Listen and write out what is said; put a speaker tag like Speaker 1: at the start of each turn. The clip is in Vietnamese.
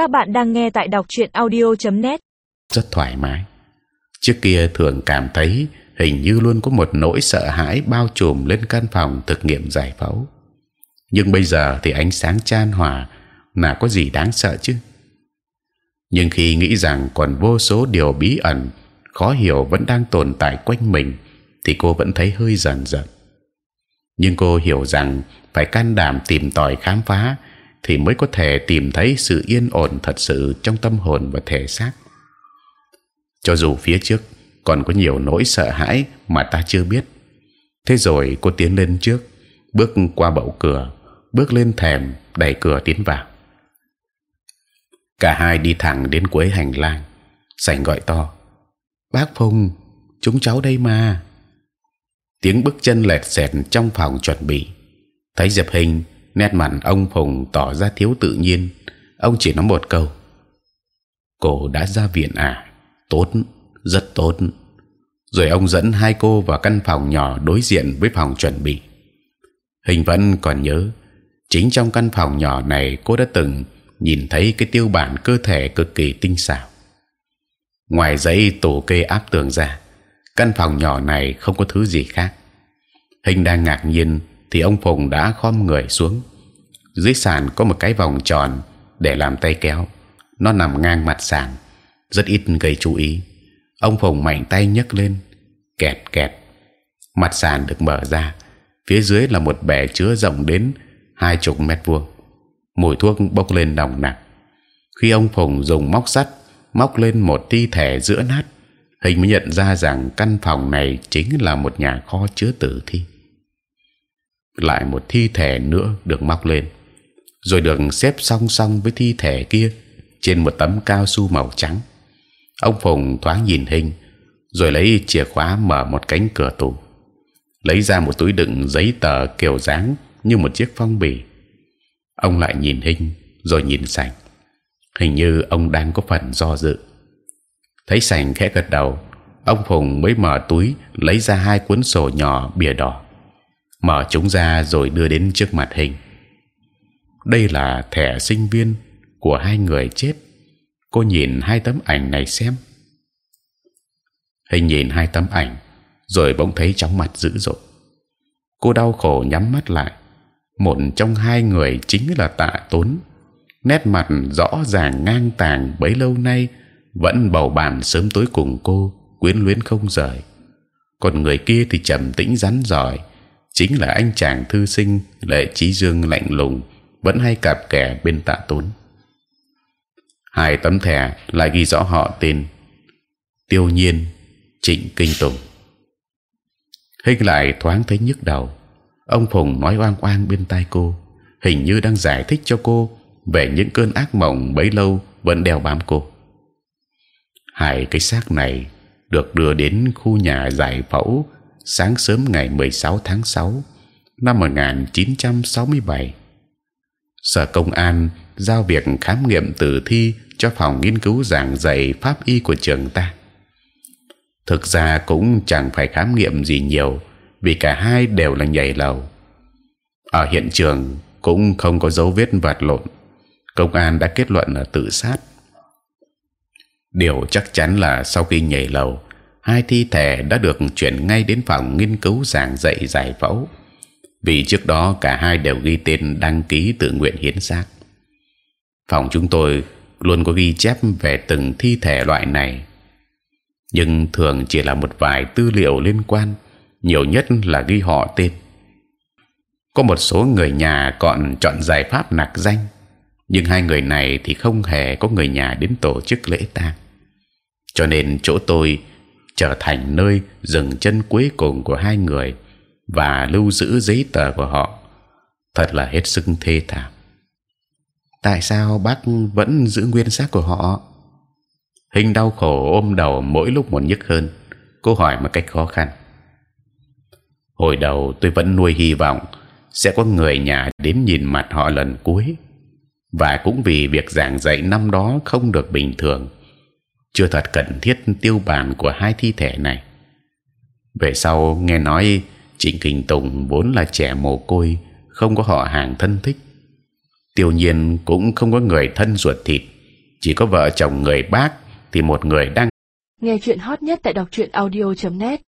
Speaker 1: Các bạn đang nghe tại đọc truyện audio.net.
Speaker 2: rất thoải mái. Trước kia thường cảm thấy hình như luôn có một nỗi sợ hãi bao trùm lên căn phòng thực nghiệm giải phẫu. Nhưng bây giờ thì ánh sáng chan hòa là có gì đáng sợ chứ? Nhưng khi nghĩ rằng còn vô số điều bí ẩn, khó hiểu vẫn đang tồn tại quanh mình, thì cô vẫn thấy hơi dần dần. Nhưng cô hiểu rằng phải can đảm tìm tòi khám phá thì mới có thể tìm thấy sự yên ổn thật sự trong tâm hồn và thể xác. Cho dù phía trước còn có nhiều nỗi sợ hãi mà ta chưa biết, thế rồi cô tiến lên trước, bước qua bậu cửa, bước lên thềm, đẩy cửa tiến vào. Cả hai đi thẳng đến cuối hành lang, sảnh gọi to: Bác Phùng, chúng cháu đây mà. Tiếng bước chân lẹt xẹt trong phòng chuẩn bị, thấy Diệp Hình nét mặt ông phùng tỏ ra thiếu tự nhiên. Ông chỉ nói một câu. Cô đã ra viện à? Tốt, rất tốt. Rồi ông dẫn hai cô vào căn phòng nhỏ đối diện với phòng chuẩn bị. Hình vẫn còn nhớ, chính trong căn phòng nhỏ này cô đã từng nhìn thấy cái tiêu bản cơ thể cực kỳ tinh xảo. Ngoài giấy tủ kê áp tường ra, căn phòng nhỏ này không có thứ gì khác. Hình đang ngạc nhiên thì ông phùng đã khom người xuống. Dưới sàn có một cái vòng tròn để làm tay kéo. Nó nằm ngang mặt sàn, rất ít gây chú ý. Ông phùng mạnh tay nhấc lên, kẹt kẹt. Mặt sàn được mở ra, phía dưới là một bể chứa rộng đến hai chục mét vuông. Mùi thuốc bốc lên nồng nặc. Khi ông phùng dùng móc sắt, móc lên một thi thể giữa nát, hình mới nhận ra rằng căn phòng này chính là một nhà kho chứa tử thi lại một thi thể nữa được móc lên rồi được xếp song song với thi thể kia trên một tấm cao su màu trắng. Ông Phùng thoáng nhìn hình, rồi lấy chìa khóa mở một cánh cửa tủ, lấy ra một túi đựng giấy tờ kiểu dáng như một chiếc phong bì. Ông lại nhìn hình, rồi nhìn sành. Hình như ông đang có phần do dự. Thấy sành khẽ gật đầu, ông Phùng mới mở túi lấy ra hai cuốn sổ nhỏ bìa đỏ, mở chúng ra rồi đưa đến trước mặt hình đây là thẻ sinh viên của hai người chết. Cô nhìn hai tấm ảnh này xem. Hình nhìn hai tấm ảnh, rồi bỗng thấy chóng mặt dữ dội. Cô đau khổ nhắm mắt lại. Một trong hai người chính là Tạ Tốn. Nét mặt rõ ràng ngang tàng bấy lâu nay vẫn bầu bàn sớm tối cùng cô quyến luyến không rời. Còn người kia thì trầm tĩnh rắn giỏi, chính là anh chàng thư sinh, lệ trí dương lạnh lùng, vẫn hay cặp kè bên tạ tốn. Hai tấm thẻ lại ghi rõ họ tên. Tiêu nhiên, trịnh kinh tùng. Hình lại thoáng thấy nhức đầu. Ông phùng nói oang oang bên tai cô, hình như đang giải thích cho cô về những cơn ác mộng bấy lâu vẫn đeo bám cô. Hai cái xác này được đưa đến khu nhà giải phẫu sáng sớm ngày 16 tháng 6 năm 1967 sở công an giao việc khám nghiệm tử thi cho phòng nghiên cứu giảng dạy pháp y của trường ta. Thực ra cũng chẳng phải khám nghiệm gì nhiều, vì cả hai đều là nhảy lầu. Ở hiện trường cũng không có dấu vết vật lộn. Công an đã kết luận là tự sát. Điều chắc chắn là sau khi nhảy lầu, hai thi thể đã được chuyển ngay đến phòng nghiên cứu giảng dạy giải phẫu vì trước đó cả hai đều ghi tên đăng ký tự nguyện hiến xác. Phòng chúng tôi luôn có ghi chép về từng thi thể loại này, nhưng thường chỉ là một vài tư liệu liên quan, nhiều nhất là ghi họ tên. Có một số người nhà còn chọn giải pháp nạc danh, nhưng hai người này thì không hề có người nhà đến tổ chức lễ tang, cho nên chỗ tôi trở thành nơi dừng chân cuối cùng của hai người và lưu giữ giấy tờ của họ thật là hết sức thê thảm. Tại sao bác vẫn giữ nguyên xác của họ? Hình đau khổ ôm đầu mỗi lúc một nhức hơn. Cô hỏi một cách khó khăn. Hồi đầu tôi vẫn nuôi hy vọng sẽ có người nhà đến nhìn mặt họ lần cuối, và cũng vì việc giảng dạy năm đó không được bình thường, chưa thật cần thiết tiêu bản của hai thi thể này. Về sau nghe nói Trịnh kình Tùng vốn là trẻ mồ côi, không có họ hàng thân thích. Tiêu nhiên cũng không có người thân ruột thịt, chỉ có vợ chồng người bác thì một người đang
Speaker 3: Nghe chuyện hot nhất tại đọc truyện audio.net